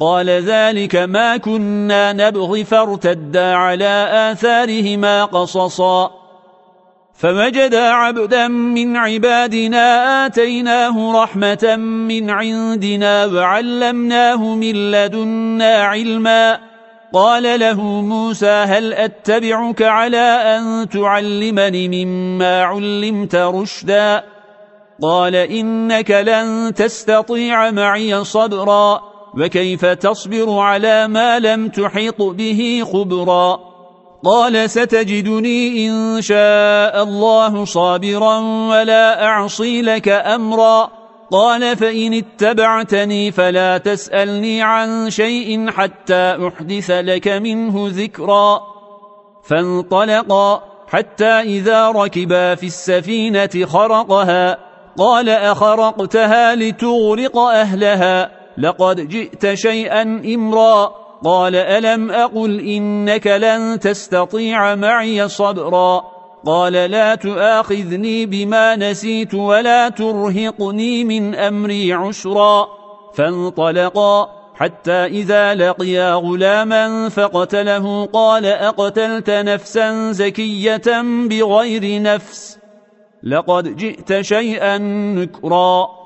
قال ذلك ما كنا نبغي فارتدا على آثارهما قصصا. فوجدا عبدا من عبادنا آتيناه رحمة من عندنا وعلمناه من لدنا علما. قال له موسى هل أتبعك على أن تعلمني مما علمت رشدا؟ قال إنك لن تستطيع معي صبرا. وكيف تصبر على ما لم تحط به خبرا قال ستجدني إن شاء الله صابرا ولا أعصي لك أمرا قال فإن اتبعتني فلا تسألني عن شيء حتى أحدث لك منه ذكرا فانطلقا حتى إذا ركبا في السفينة خرقها قال أخرقتها لتغرق أهلها لقد جئت شيئا إمرا. قال ألم أقل إنك لن تستطيع معي صبرا؟ قال لا تآخذني بما نسيت ولا ترهقني من أمري عشرا فانطلقا. حتى إذا لقيا غلاما فقتله. قال أقتلت نفسا زكية بغير نفس. لقد جئت شيئا نكرا.